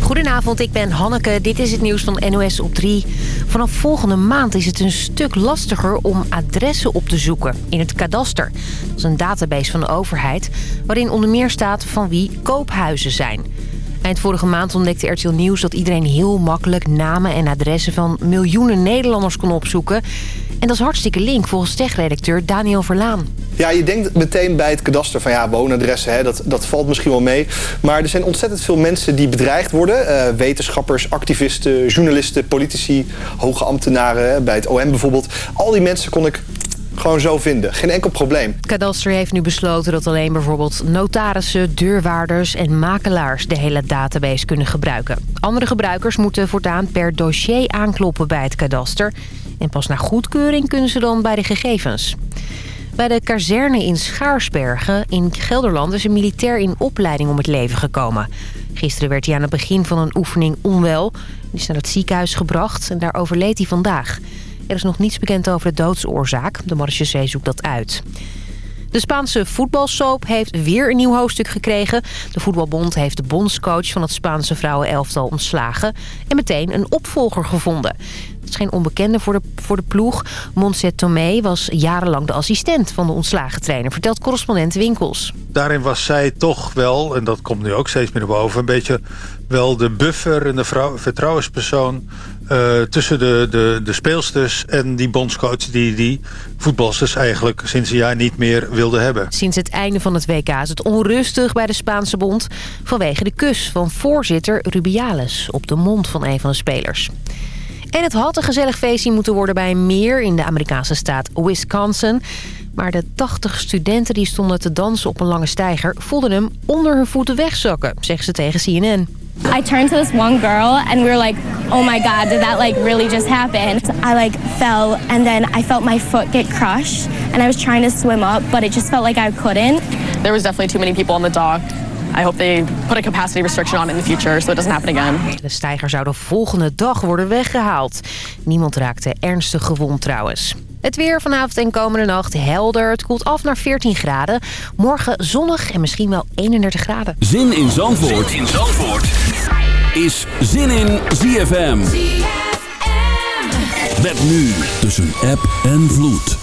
Goedenavond, ik ben Hanneke. Dit is het nieuws van NOS op 3. Vanaf volgende maand is het een stuk lastiger om adressen op te zoeken in het kadaster. Dat is een database van de overheid waarin onder meer staat van wie koophuizen zijn. Eind vorige maand ontdekte RTL Nieuws dat iedereen heel makkelijk namen en adressen van miljoenen Nederlanders kon opzoeken. En dat is hartstikke link volgens techredacteur Daniel Verlaan. Ja, je denkt meteen bij het kadaster van ja, woonadressen, hè, dat, dat valt misschien wel mee. Maar er zijn ontzettend veel mensen die bedreigd worden. Uh, wetenschappers, activisten, journalisten, politici, hoge ambtenaren, bij het OM bijvoorbeeld. Al die mensen kon ik gewoon zo vinden. Geen enkel probleem. Het kadaster heeft nu besloten dat alleen bijvoorbeeld notarissen, deurwaarders en makelaars de hele database kunnen gebruiken. Andere gebruikers moeten voortaan per dossier aankloppen bij het kadaster. En pas na goedkeuring kunnen ze dan bij de gegevens. Bij de kazerne in Schaarsbergen in Gelderland is een militair in opleiding om het leven gekomen. Gisteren werd hij aan het begin van een oefening onwel. Die is naar het ziekenhuis gebracht en daar overleed hij vandaag. Er is nog niets bekend over de doodsoorzaak. De marechaussee zoekt dat uit. De Spaanse voetbalsoap heeft weer een nieuw hoofdstuk gekregen. De voetbalbond heeft de bondscoach van het Spaanse vrouwenelftal ontslagen... en meteen een opvolger gevonden. Het is geen onbekende voor de, voor de ploeg. Montse Tomé was jarenlang de assistent van de ontslagen trainer... vertelt correspondent Winkels. Daarin was zij toch wel, en dat komt nu ook steeds meer naar boven... een beetje wel de buffer en de vrouw, vertrouwenspersoon... Uh, tussen de, de, de speelsters en die bondscoach die die voetbalsters eigenlijk sinds een jaar niet meer wilde hebben. Sinds het einde van het WK is het onrustig bij de Spaanse bond... vanwege de kus van voorzitter Rubiales op de mond van een van de spelers. En het had een gezellig feestje moeten worden bij meer in de Amerikaanse staat Wisconsin. Maar de 80 studenten die stonden te dansen op een lange steiger... voelden hem onder hun voeten wegzakken, zeggen ze tegen CNN. I turned to this one girl and we were like, oh my god, did that like really just happen? I like fell and then I felt my foot get crushed and I was trying to swim up, but it just felt like I couldn't. There was definitely too many people on the dock. I hope they put a capacity restriction on in the future so it doesn't happen again. De steiger zou de volgende dag worden weggehaald. Niemand raakte ernstig gewond trouwens. Het weer vanavond en komende nacht helder. Het koelt af naar 14 graden. Morgen zonnig en misschien wel 31 graden. Zin in Zandvoort, zin in Zandvoort. Is Zin in ZFM. ZFM. Met nu tussen app en vloed.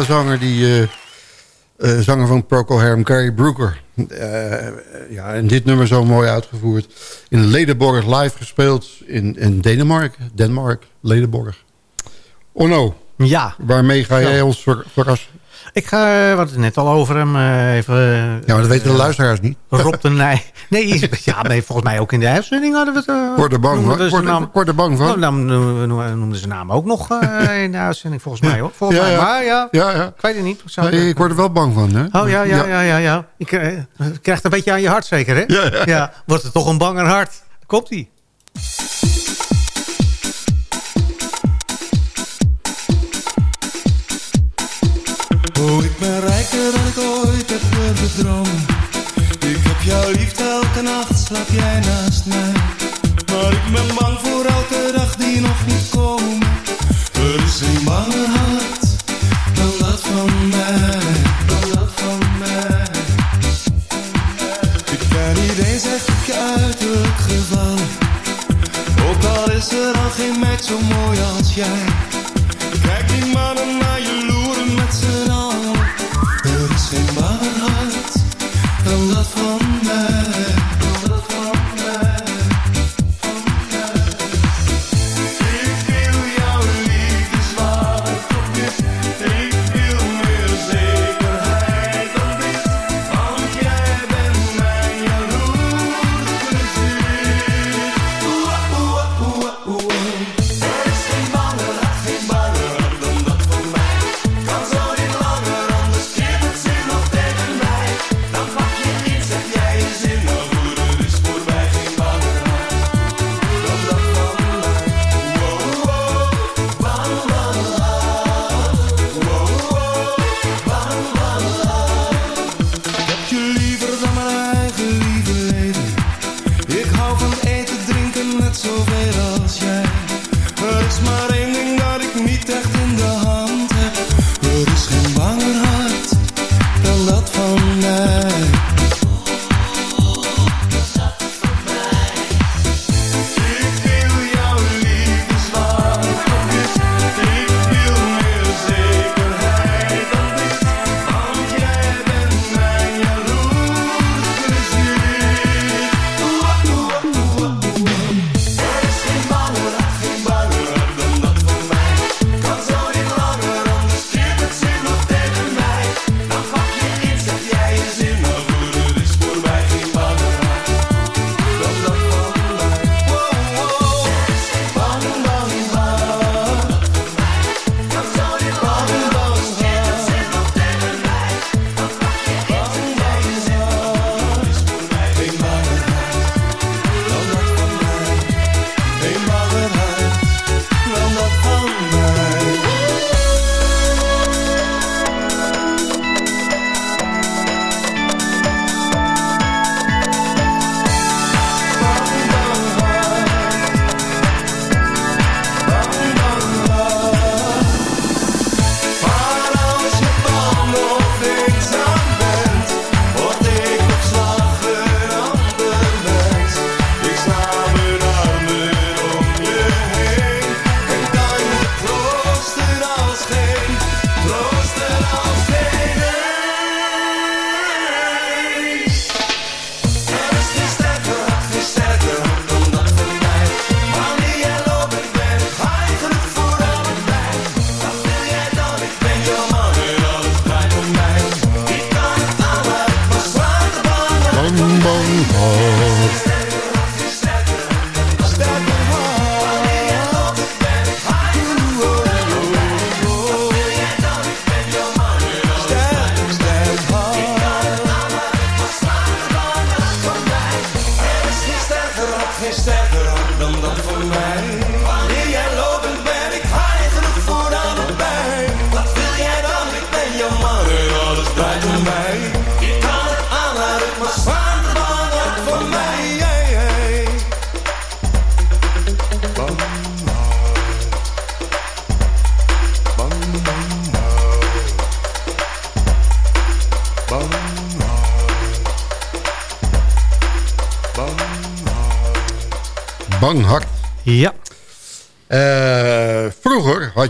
zanger, die uh, zanger van Procol Harum, Gary Brooker. Eh, ja, en dit nummer zo mooi uitgevoerd. In Ledenborg live gespeeld in, in Denemarken. Denemarken, Ledenborg. Onno, ja. waarmee ga jij ons ver verrassen? Ik ga, eh, wat het net al over hem, eh, even... Ja, maar dat weten de eh, luisteraars niet. Rob de Nij. Nee, ja, nee, volgens mij ook in de uitzending hadden we het... Uh, er bang van. Kort, bang van. Nou, dan noemden ze naam ook nog uh, in de uitzending, volgens mij hoor. Volgens ja, mij, ja. maar ja, ja, ja, ik weet het niet. Ik, word er wel bang van, hè? Oh, ja, ja, ja, ja. ja, Ik krijg een beetje aan je hart zeker, hè? Ja, wordt er toch een banger hart. Komt-ie. heb Ik heb jouw liefde elke nacht, slaap jij naast mij. Maar ik ben bang voor elke dag die nog moet komen. Er is een bange hart dan dat van mij Dan dat van mij. Ik ben niet eens echt op je uiterlijk gevallen Ook al is er al geen meid zo mooi als jij. Kijk die mannen naar je geen warmer hart dan dat van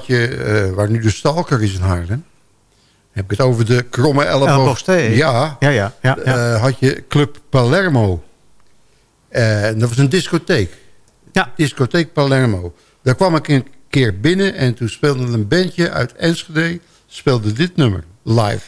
had je, eh, waar nu de Stalker is in Haarlem... heb ik het over de kromme elleboog. Elleboogstee. Ja, Ja, ja, ja. ja. eh, had je Club Palermo. Eh, En dat was een discotheek. Ja. Discotheek Palermo. Daar kwam ik een keer binnen en toen speelde een bandje uit Enschede... speelde dit nummer, live.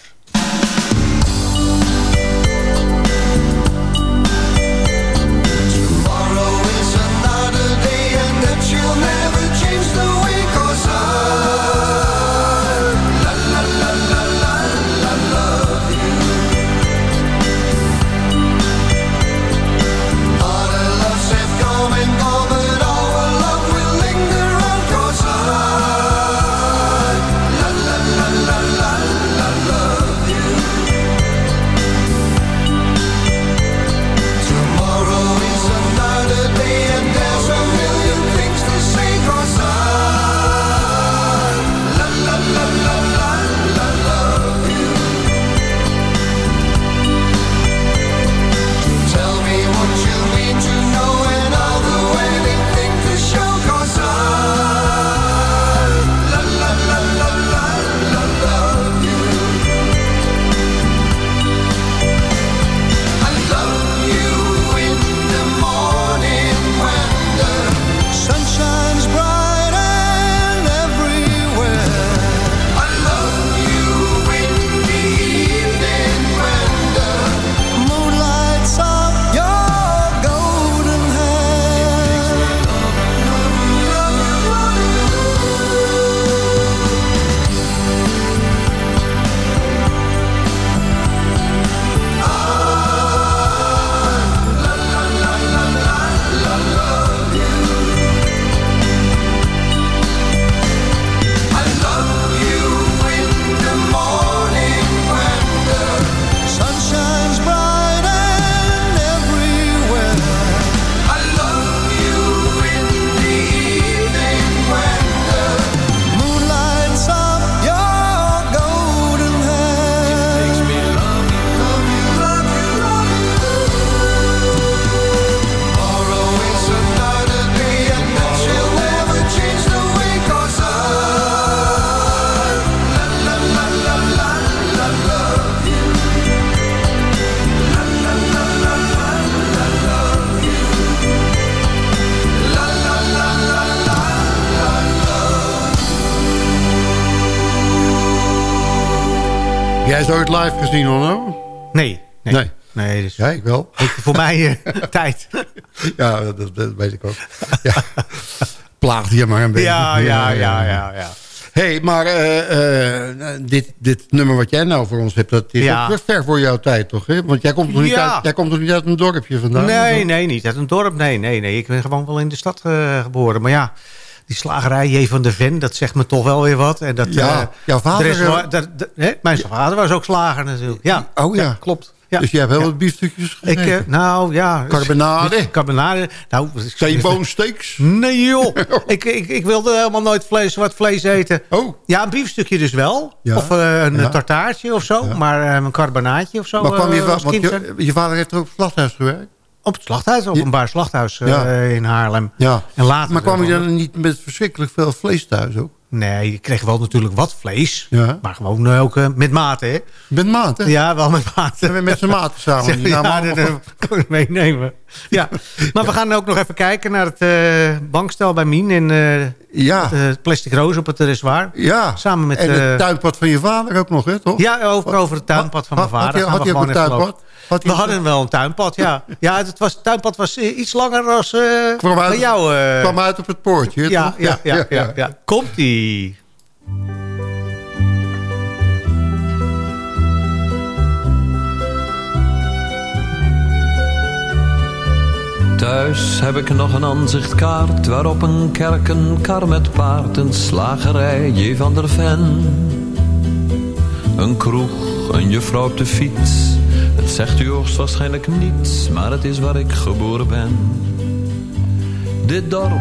Is ooit live gezien, Onno? Nee. Nee. Nee. Nee, dus Ja, ik wel. voor mij eh, tijd. Ja, dat, dat weet ik ook. Ja. Plaagde je maar een beetje. Ja, ja, ja, ja, ja. hey, maar eh, eh, dit, dit nummer wat jij nou voor ons hebt... dat is Ja. ook ver voor jouw tijd, toch? Hè? Want jij komt, toch niet Ja. uit, jij komt toch niet uit een dorpje vandaan? Nee, nee, niet uit een dorp. Nee, nee, nee. Ik ben gewoon wel in de stad geboren. Maar ja, die slagerij J. van der Ven, dat zegt me toch wel weer wat. En dat, Ja, eh, jouw vader, er is dat- dat- hè, mijn vader was ook slager natuurlijk. Ja, Oh ja. klopt. Ja. Dus jij hebt heel wat biefstukjes Ik, gegeten? eh, nou ja. Carbonade? Carbonade. Nou, T-bone steaks? Nee joh. ik, ik, ik wilde helemaal nooit vlees, wat vlees eten. Oh. Ja, een biefstukje dus wel. Ja. Of eh, een Ja. tartaartje of zo. Maar eh, een carbonaatje of zo. Maar kwam je, wel- als want kind je, je vader heeft er op het gewerkt? Op het slachthuis, openbaar slachthuis eh, Ja. in Haarlem. Ja. En later Maar kwam je dan niet met verschrikkelijk veel vlees thuis ook? Nee, je kreeg wel natuurlijk wat vlees. Ja. Maar gewoon eh, ook eh, met mate, hè? Met maat, hè? Ja, wel met mate. We met z'n maten samen? Ja, dat eh, kan ik meenemen. Ja. Maar we gaan ook nog even kijken naar het bankstel bij Mien. In eh, Ja. het plastic roos op het reservoir. Ja. Samen met... en het tuinpad van je vader ook nog, hè, toch? Ja, over, over het tuinpad van mijn Had- had vader. hij- gaan had hij ook een tuinpad? Had We hadden wel een tuinpad, ja. Ja, het, was, het tuinpad was iets langer als Kwam uit- bij jou. kwam uit op het poortje, ja, ja, ja, ja, ja. Thuis heb ik nog een aanzichtkaart waarop een kerk, een kar met paard, een slagerij, J. van der Ven. Een kroeg, een juffrouw op de fiets. Het zegt u hoogstwaarschijnlijk niets, maar het is waar ik geboren ben. Dit dorp,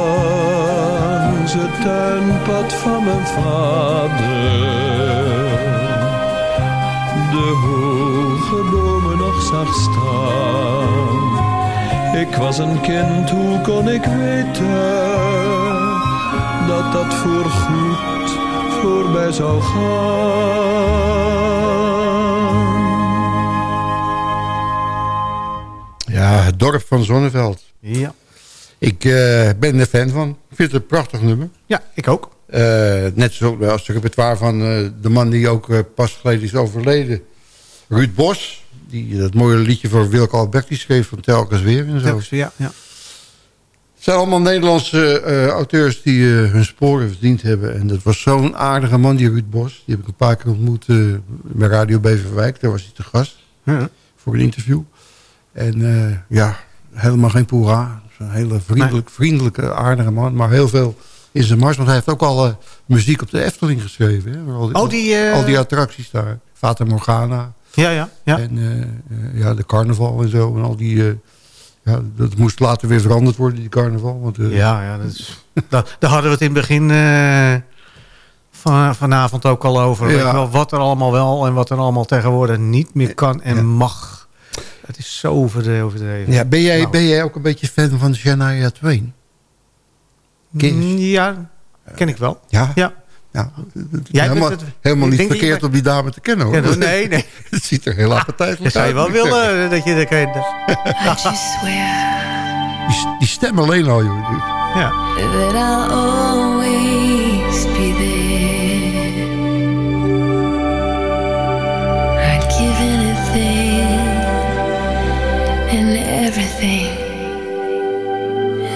langs het tuinpad van mijn vader de hoge bomen nog zag staan. Ik was een kind, hoe kon ik weten dat dat voorgoed voorbij zou gaan? Ja, het dorp van Zonneveld. Ja. Ik eh, ben er fan van. Ik vind het een prachtig nummer. Ja, ik ook. Eh, net zoals als het repertoire van eh, de man die ook eh, pas geleden is overleden. Ruud Bos. Die dat mooie liedje voor Wilke Alberti schreef van Telkens Weer en zo. Telkens, ja, ja. Het zijn allemaal Nederlandse auteurs die hun sporen verdiend hebben. En dat was zo'n aardige man, die Ruud Bos. Die heb ik een paar keer ontmoet bij Radio Beverwijk. Daar was hij te gast Ja. voor een interview. En ja, helemaal geen poera. Een hele vriendelijk, vriendelijke, aardige man. Maar heel veel in zijn mars. Want hij heeft ook al eh, muziek op de Efteling geschreven. Hè? Al die, Oh, die, eh, al die attracties daar. Fata Morgana. Ja, ja, ja. En eh, ja, de carnaval en zo. En al die... ja, dat moest later weer veranderd worden, die carnaval. Want, Ja, ja dat is, daar, daar hadden we het in het begin van, vanavond ook al over. Ja. Wel, wat er allemaal wel en wat er allemaal tegenwoordig niet meer kan en Ja. mag. Het is zo overdreven. Ja, ben, jij, Nou. ben jij ook een beetje fan van Shania Twain? Ken Mm, Ja, ken ik wel. Ja? Ja. Ja, Jij helemaal, bent het- helemaal ik niet je verkeerd om die dame te kennen hoor. Ja, nee, nee. Het ziet er heel appetijtelijk Dat zou je uit. wel willen dat je dat kent. die stem alleen al, joh. Ja.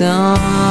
moment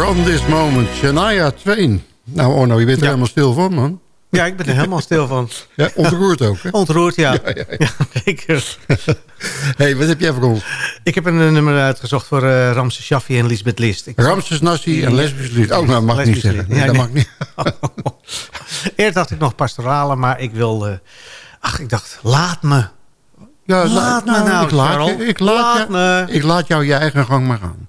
From this moment, Shania Twain. Nou, Orno, je bent er helemaal stil van, man. Ja, ik ben er helemaal stil van. Ja, ontroerd ook, hè? Ontroerd, ja. Ja, zeker. hey, wat heb jij voor ons? Ik heb een eh, nummer uitgezocht voor eh Ramses Shaffi en Lisbeth List. Ik- Ramses Nassi en lesbisch lied. Oh, nou, mag ik niet zeggen. Nee, dat nee. mag niet. Eerst dacht ik nog pastorale, maar ik wil... eh, ach, ik dacht, laat me. Ja, Laat me nou, ik laat, je, ik, laat, Laat je- me. ik laat jou je eigen gang maar gaan.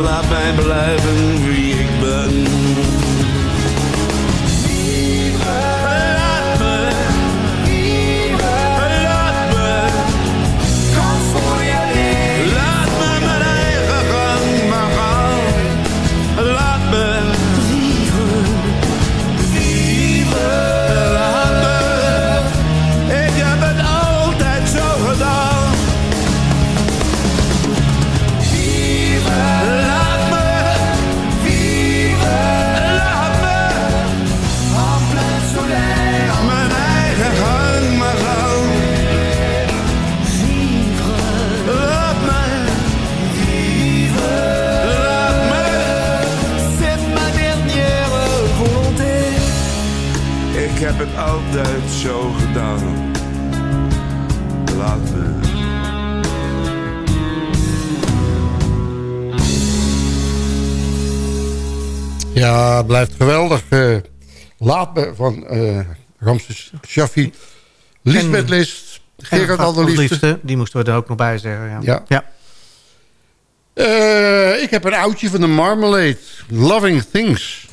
maar laat mij blijven altijd zo gedaan. Laat me. Ja, het blijft geweldig. eh laat me van eh Ramses Shaffi. Lisbeth List. Gerard Alderliefste. Liefste, Die moesten we er ook nog bij zeggen. Ja. Ja. ja. Eh, ik heb een oudje van de Marmalade. Loving Things.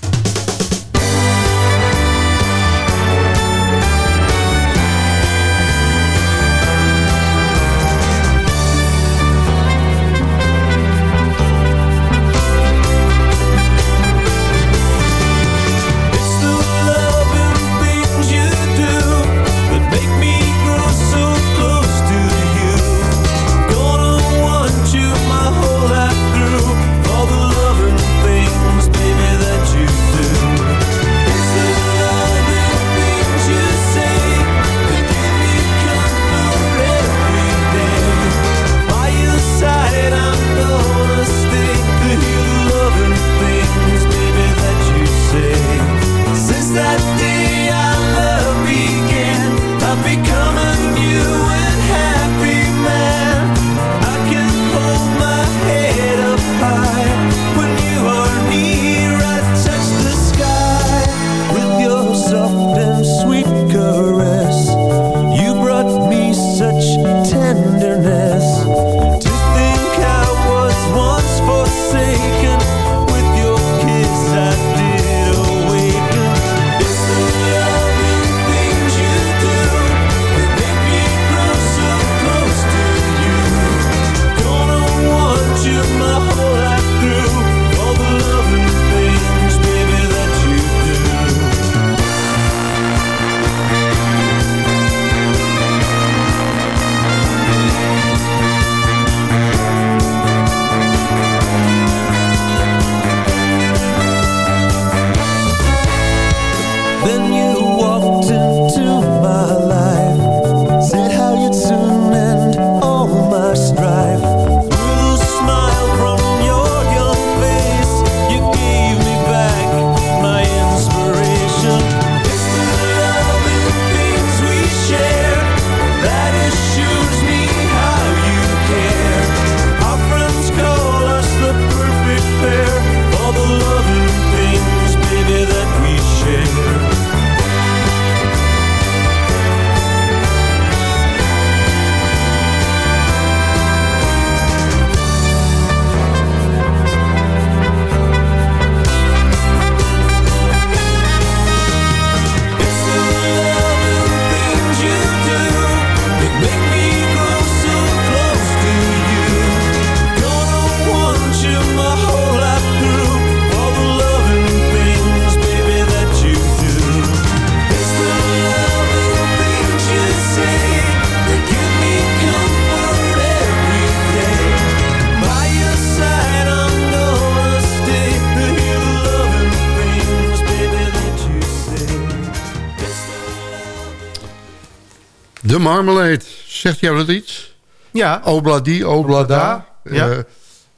Marmalade. Zegt jou dat iets? Ja. Obladi, Oblada. Ja. Eh,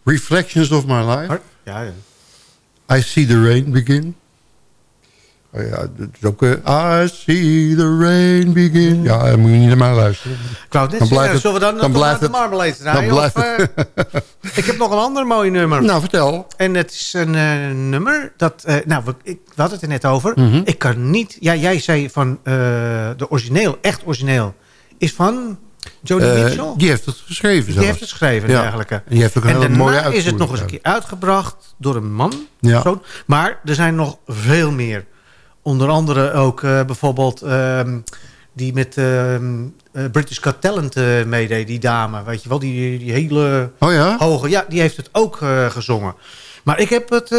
Reflections of My Life. Ja, ja. I See the Rain Begin. Oh ja, dat is ook... eh, I See the Rain Begin. Ja, dan moet je niet naar mij luisteren. Ik wou net Dan zeggen, blijft zullen we dan, dan nog blijft de het- Marmalade dan draaien? blijft of, eh, ik heb nog een ander mooi nummer. Nou, vertel. En het is een nummer dat... nou, we, ik, we hadden het er net over. Mhm. Ik kan niet... Ja, jij zei van de origineel, echt origineel, is van Joni Eh, Mitchell. die heeft het geschreven Die zelfs. heeft het geschreven Ja. dergelijke. En die heeft ook een en hele daarna mooie is het nog eens een keer uitgebracht door een man. Ja. Zo. Maar er zijn nog veel meer. Onder andere ook eh, bijvoorbeeld ehm, die met ehm, eh, British Got Talent eh, meedeed, die dame. Weet je wel, die, die hele Oh ja? hoge. Ja, die heeft het ook gezongen. Maar ik heb het,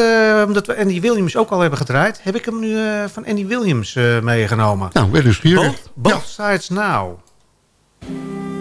omdat we Andy Williams ook al hebben gedraaid... heb ik hem nu van Andy Williams meegenomen. Nou, ben nieuwsgierig. Both, both Sides Now. Thank you.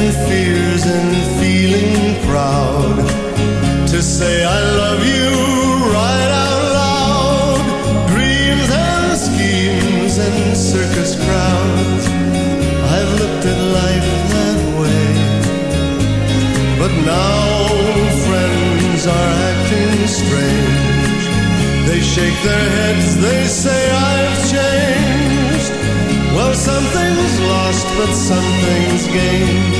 And fears and feeling proud to say I love you right out loud. Dreams and schemes and circus crowds. I've looked at life that way. But now friends are acting strange. They shake their heads, they say I've changed. Well, something's lost, but something's gained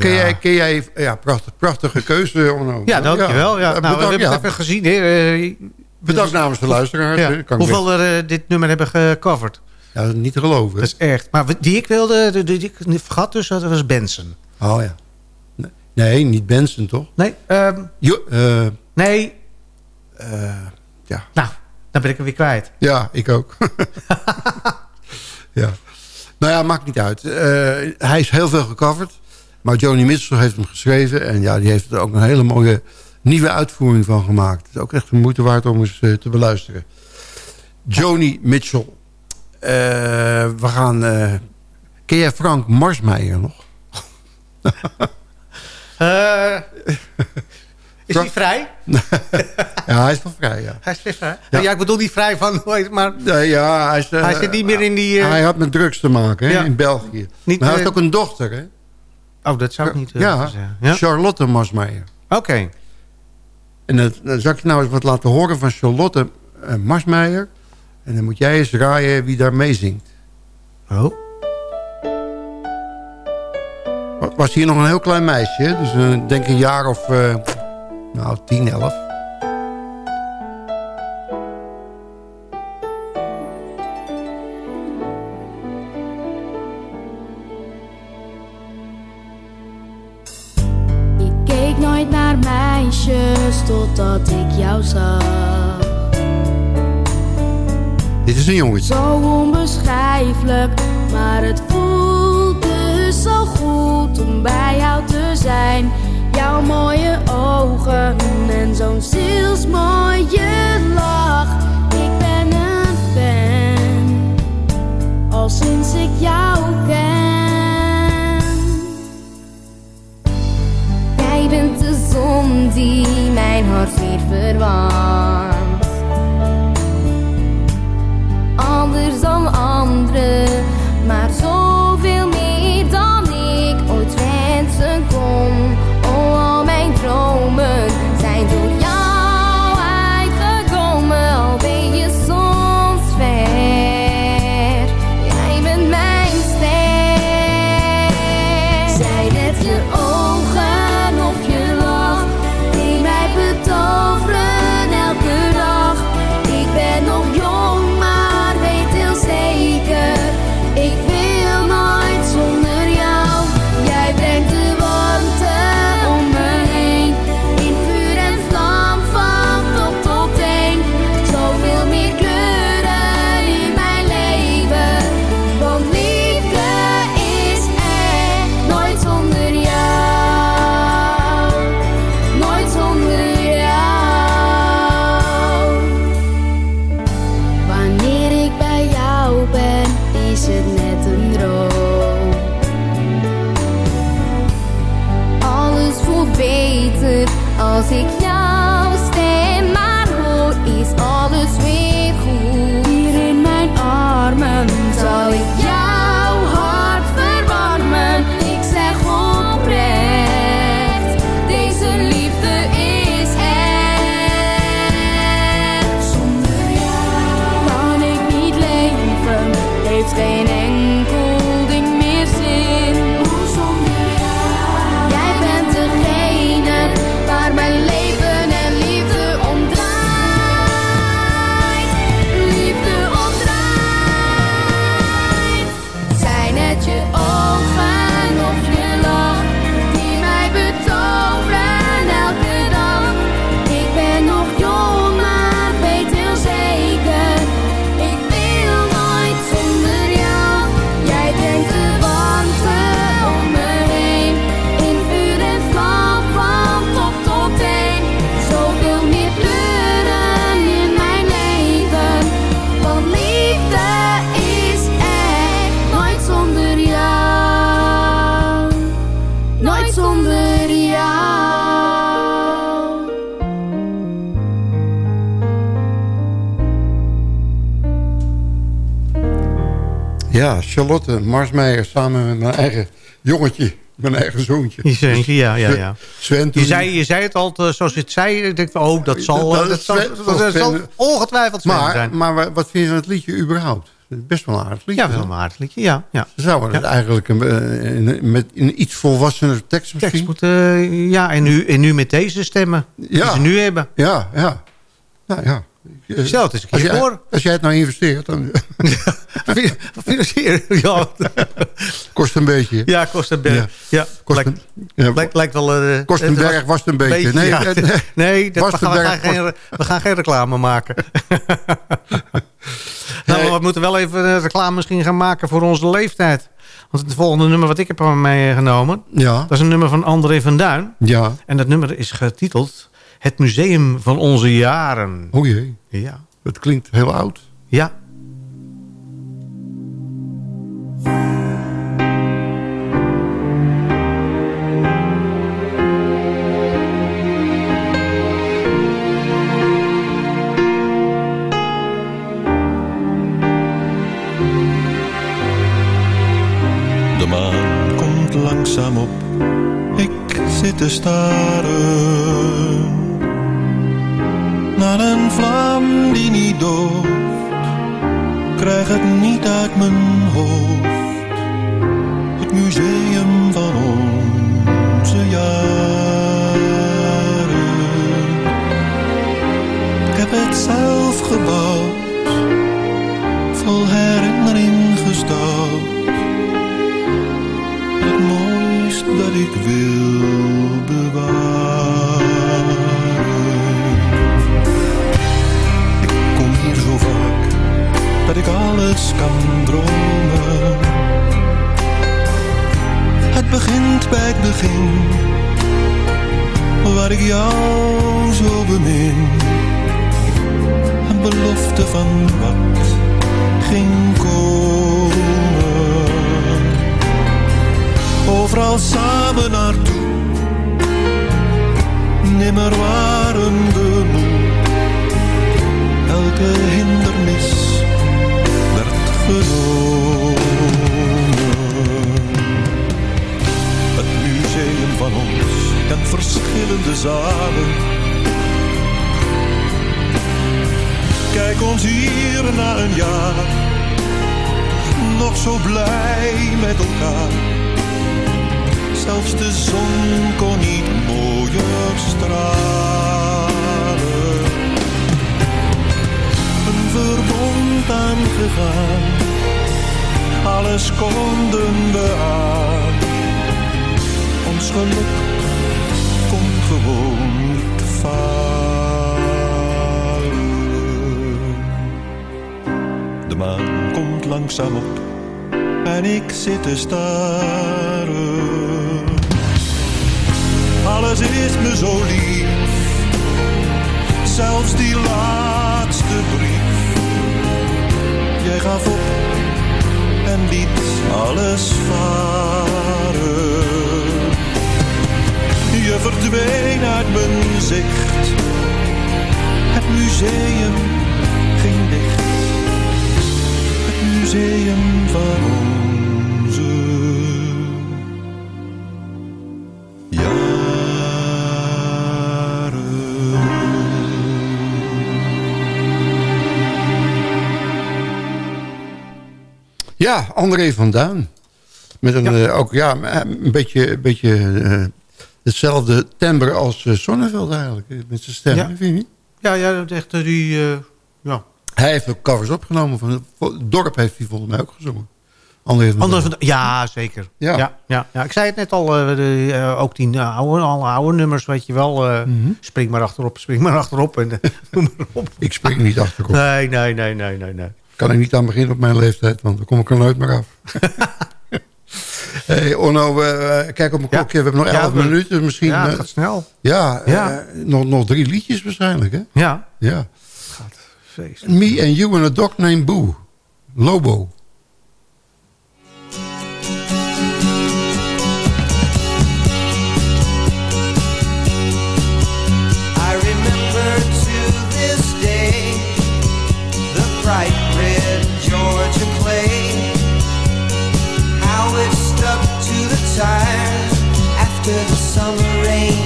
ken, jij, ken jij... Ja, prachtig, prachtige keuze, Onno. Ja, dankjewel. Ja, Ja, nou, we bedankt, hebben ja. het even gezien. Hè. eh, Bedankt namens de luisteraars. Hoeveel er eh, dit nummer hebben gecoverd? Ja, dat is niet te geloven. Dat is echt. Maar die ik wilde, die, ik vergat dus, dat was Benson. Oh ja. Nee, niet Benson, toch? Nee, ehm, Jo, eh, nee. Ja. Nou, dan ben ik hem weer kwijt. Ja, ik ook. ja. Nou ja, maakt niet uit. Hij is heel veel gecoverd. Maar Joni Mitchell heeft hem geschreven. En ja, die heeft er ook een hele mooie nieuwe uitvoering van gemaakt. Het is ook echt de moeite waard om eens eh, te beluisteren. Joni Mitchell. Eh, we gaan... eh, ken jij Frank Marsmeijer nog? Is hij vrij? ja, hij is wel vrij, ja. Hij is weer vrij. Ja. ik bedoel niet vrij van nooit, maar... Nee, ja, hij, is, Hij zit niet meer in die, Hij had met drugs te maken hè, Ja. in België. Niet, maar hij heeft ook een dochter, hè? Oh, dat zou ik niet eh, ja, zeggen. Ja? Charlotte Marsmeijer. Oké. En dat, dan zal ik je nou eens wat laten horen van Charlotte eh, Marsmeijer. En dan moet jij eens raaien wie daar meezingt. Oh. Wa- Was hier nog een heel klein meisje, dus eh, denk een jaar of eh, nou, 10, 11. Totdat ik jou zag. Dit is een jongetje. Zo onbeschrijfelijk, maar het voelde zo goed om bij jou te zijn. Jouw mooie ogen en zo'n zielsmooie lach. Ik ben een fan, al sinds ik jou ken. Jij bent zon die mijn hart weer verwarmt. Anders dan anderen, Ja, Charlotte Marsmeijer samen met mijn eigen jongetje. Mijn eigen zoontje. Je zoontje, ja, ja, ja. Sven, Je zei, je zei het al eh, zoals je het zei. Ik denk, oh, dat zal, Dat- eh, dat zal, Sven- dat, dat zal ongetwijfeld Sven maar, zijn. maar wa- wat vind je van het liedje überhaupt? Best wel een aardig liedje. Ja, wel een aardig liedje, ja. ja. Zouden het eigenlijk een, eh, met een iets volwassener tekst misschien. Tekst moet, eh, ja, en nu, en nu met deze stemmen die Ja. ze nu hebben. Ja, ja. Nou ja. Eh, Stel het eens een als, keer jij, voor. als jij het nou investeert, dan Financieren, ja. kost een beetje. Ja, kost een berg. Ja. Kost lijkt, een, ja, lijkt, lijkt wel... eh, kost een was- berg, was het een beetje. Nee, ja. eh, nee. nee dat, we, gaan, we, geen, we gaan geen reclame maken. nou, maar we moeten wel even eh, reclame misschien gaan maken voor onze leeftijd. Want het volgende nummer wat ik heb meegenomen... Ja. dat is een nummer van André van Duin. Ja. En dat nummer is getiteld... Het Museum van Onze Jaren. O jee. Ja. Dat klinkt heel oud. Ja. De maan komt langzaam op, ik zit te staren naar een vlam die niet dooft. Krijg het niet uit mijn hoofd, het museum van onze jaren. Ik heb het zelf gebouwd, vol herinnering gestouwd het mooist dat ik wil alles kan dromen. Het begint bij het begin, waar ik jou zo bemin. Een belofte van wat ging komen overal samen naartoe. Nimmer waren we moe, elke hindernis Het museum van ons kent verschillende zalen. Kijk ons hier na een jaar, nog zo blij met elkaar zelfs de zon kon niet mooier stralen. Verbond aangegaan, alles konden we aan. Ons geluk kon gewoon niet falen. De maan komt langzaam op en ik zit te staren. Alles is me zo lief, zelfs die laatste brief. Gaf op en liet alles varen. Je verdween uit mijn zicht, het museum ging dicht. Het museum van onze Ja, André van Duin. Met een, eh, ook, ja, een beetje, een beetje eh, hetzelfde timbre als uh, Sonneveld eigenlijk. eh, Met zijn stem, Ja. vind je niet? Ja, ja, dat echt eh, die... eh, ja. Hij heeft ook covers opgenomen. Van het dorp heeft hij volgens mij ook gezongen. André van Duin. van ja, zeker. Ja. Ja. Ja, ja, Ik zei het net al, eh, de, eh, ook die eh, oude, alle oude nummers, weet je wel. eh, Mhm. Spring maar achterop, spring maar achterop. En, eh, maar op. Ik spring niet achterop. Nee, nee, nee, nee, nee. nee. Kan ik niet aan beginnen op mijn leeftijd, want dan kom ik er nooit meer af. hey, Onno, eh, kijk op mijn klokje. We hebben nog Ja, 11 we- minuten. Misschien, ja, het eh, gaat snel. Ja, Ja. eh, nog, nog drie liedjes waarschijnlijk, hè? Ja. Ja. Feest. Me and You and a Dog Named Boo. Lobo. I after the summer rain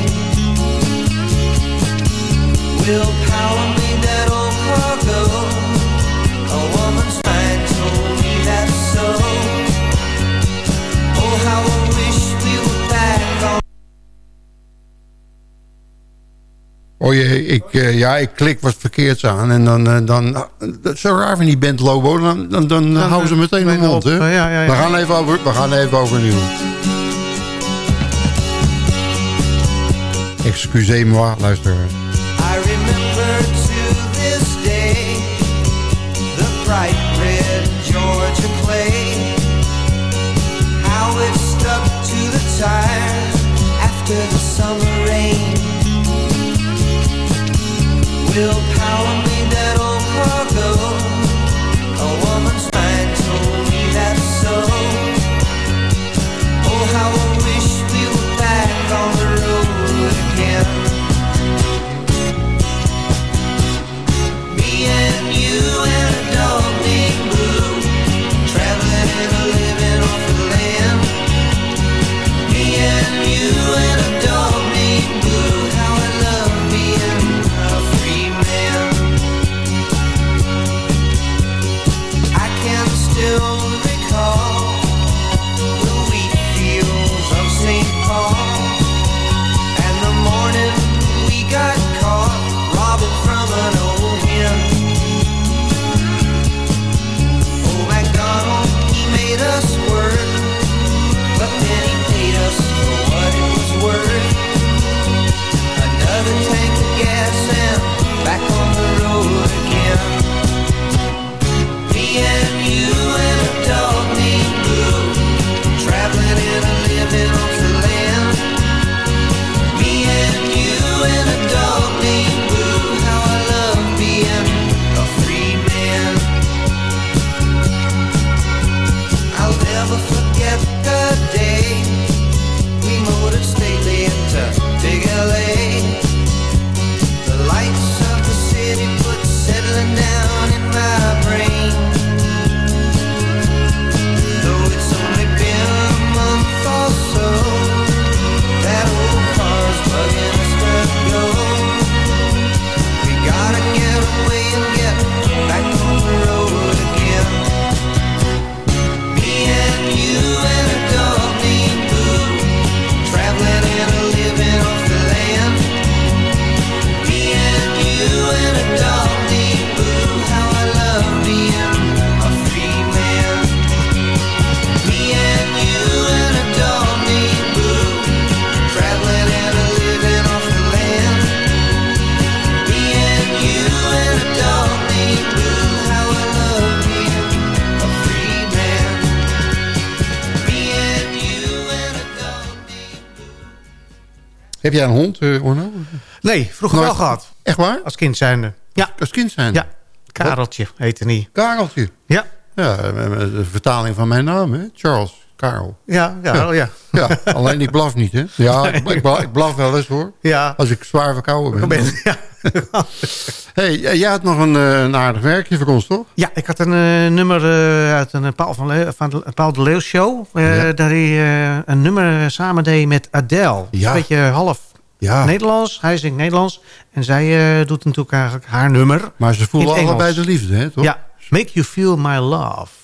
Will power me that old cargo A woman's mind told me that so Oh, how I wish we were back on Oh jee, ik, uh, ja, ik klik wat verkeerds aan. En dan, uh, dan uh, dat is zo raar van die band Lobo. Dan, dan, dan, dan houden ze meteen hun mond. Hè? Ja, ja, ja. We gaan even, over, we gaan even overnieuw. Excusez-moi, luister. I remember to this day the bright red Georgia clay. How it stuck to the tires after the summer rain. Will Heb jij een hond, uh, Orno? Nee, vroeger Nooit- wel gehad. Echt waar? Als kind zijnde. Ja. Als kind zijn? Ja. Kareltje heette niet. Kareltje? Ja. Ja, eh, de vertaling van mijn naam, hè? Charles. Karel. Ja, ja, oh ja. Ja, alleen ik blaf niet, hè? Ja, ik, ik, blaf, ik blaf wel eens, hoor. Ja. Als ik zwaar verkouden ben. Ben- ja. hey, jij had nog een, eh, een aardig werkje voor ons, toch? Ja, ik had een eh, nummer eh, uit een Paul, van Leeuw, van de Paul de Leeuw show. Ja. Daar hij een nummer samen deed met Adele. Ja. Een beetje half Ja. Nederlands. Hij zingt Nederlands. En zij doet natuurlijk eigenlijk haar nummer. Maar ze voelen allebei de liefde, hè, toch? Ja, Make You Feel My Love.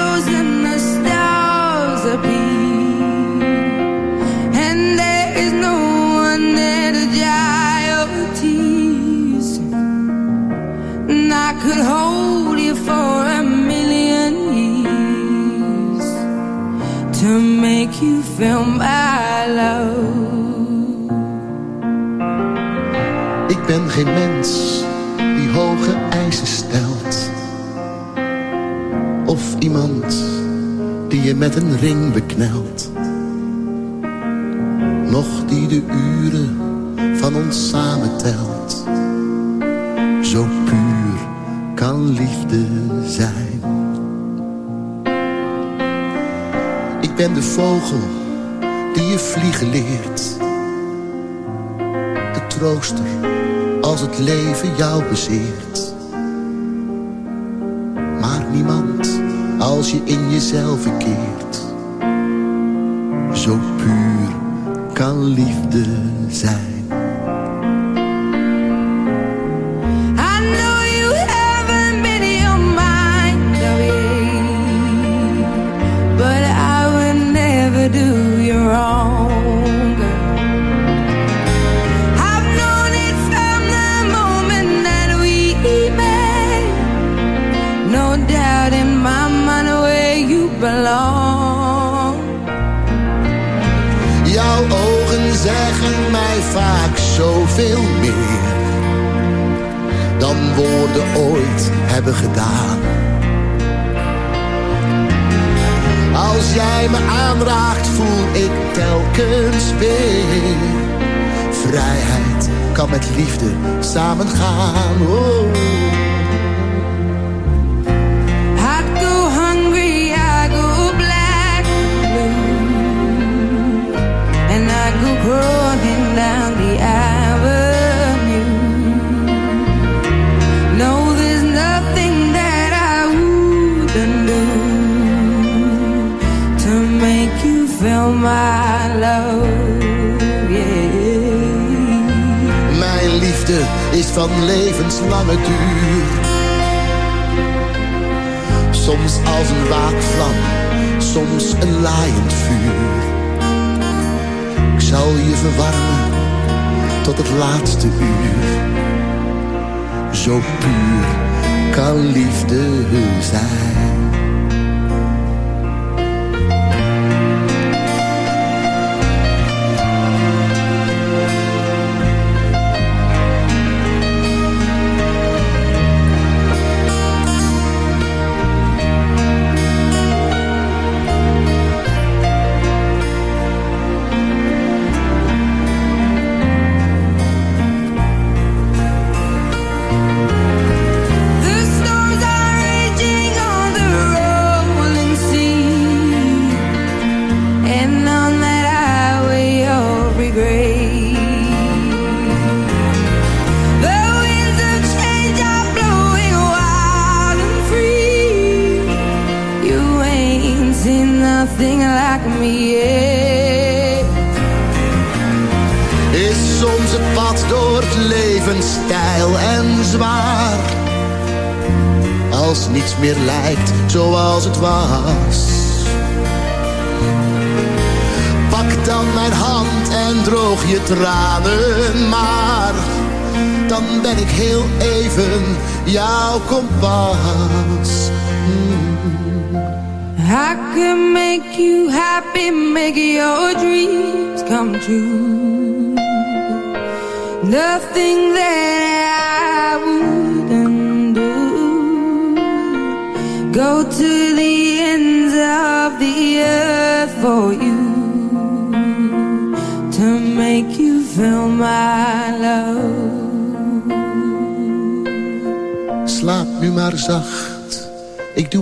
Ik ben geen mens die hoge eisen stelt. Of iemand die je met een ring beknelt. Nog die de uren van ons samen telt. Zo kan liefde zijn. Ik ben de vogel die je vliegen leert. De trooster als het leven jou bezeert. Maar niemand als je in jezelf keert. Zo puur kan liefde zijn. Zoveel meer dan woorden ooit hebben gedaan. Als jij me aanraakt, voel ik telkens weer. Vrijheid kan met liefde samengaan. Oh. Mijn liefde is van levenslange duur. Soms als een waakvlam, soms een laaiend vuur. Ik zal je verwarmen tot het laatste uur. Zo puur kan liefde zijn.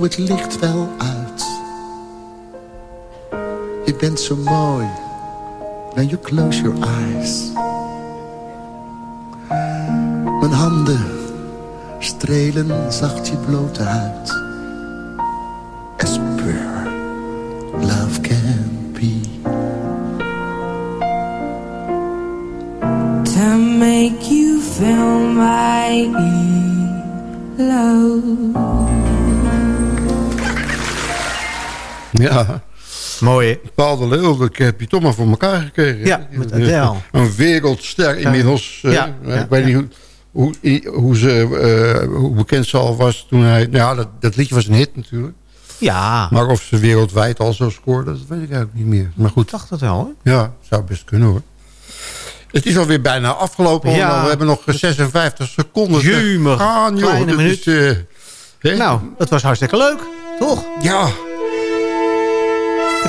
Het licht wel uit. Je bent zo mooi, now you close your eyes. Mijn handen strelen zacht je blote huid. As pure love can be. To make you feel my love. Ja. Mooi, hè? Paul de Leeuw, dat heb je toch maar voor elkaar gekregen. Ja, met Adele. Een wereldster inmiddels. Ja, eh, ja, ik weet niet hoe, hoe, hoe, ze, eh, hoe bekend ze al was toen hij... Nou ja, dat, dat liedje was een hit natuurlijk. Ja. Maar of ze wereldwijd al zo scoorde, dat weet ik eigenlijk niet meer. Maar goed. Ik dacht dat wel, hoor. Ja, zou best kunnen hoor. Het is alweer bijna afgelopen. Ja. We hebben nog 56 seconden. Jumig, joh. kleine Dat minuut. is, eh, hè? Nou, dat was hartstikke leuk, toch? Ja.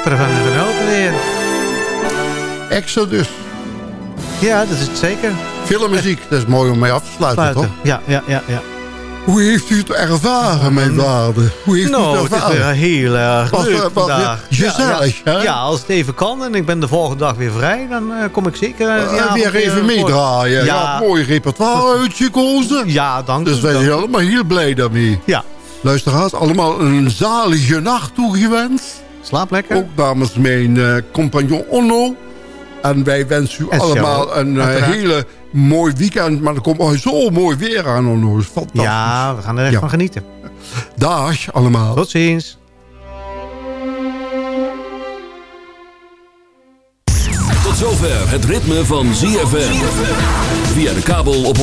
Heb ervan genoten weer. Exodus. Ja, dat is het zeker. Filmmuziek, dat is mooi om mee af te sluiten, Sluiten. toch? Ja, ja, ja, ja. Hoe heeft u het ervaren, mijn waarde? Hoe heeft nou, u het het is ervaren? weer heel erg Was, leuk was vandaag. weer gezellig, ja, hè? ja. ja, als het even kan en ik ben de volgende dag weer vrij... dan eh, kom ik zeker eh, die Eh, weer even meedraaien. Ja, Ja, mooi repertoire uitgekozen. ja dank Dus u, wij dank zijn allemaal heel blij daarmee. Ja, Luisteraars, allemaal een zalige nacht toegewenst. Slaap lekker. Ook namens mijn eh, compagnon Onno. En wij wensen u En allemaal een eh, uiteraard. hele mooi weekend. Maar er komt oh, zo mooi weer aan, Onno. Dat is fantastisch. ja, we gaan er echt Ja. van genieten. Dag allemaal. Tot ziens. Tot zover het ritme van ZFM. Via de kabel op 104.5.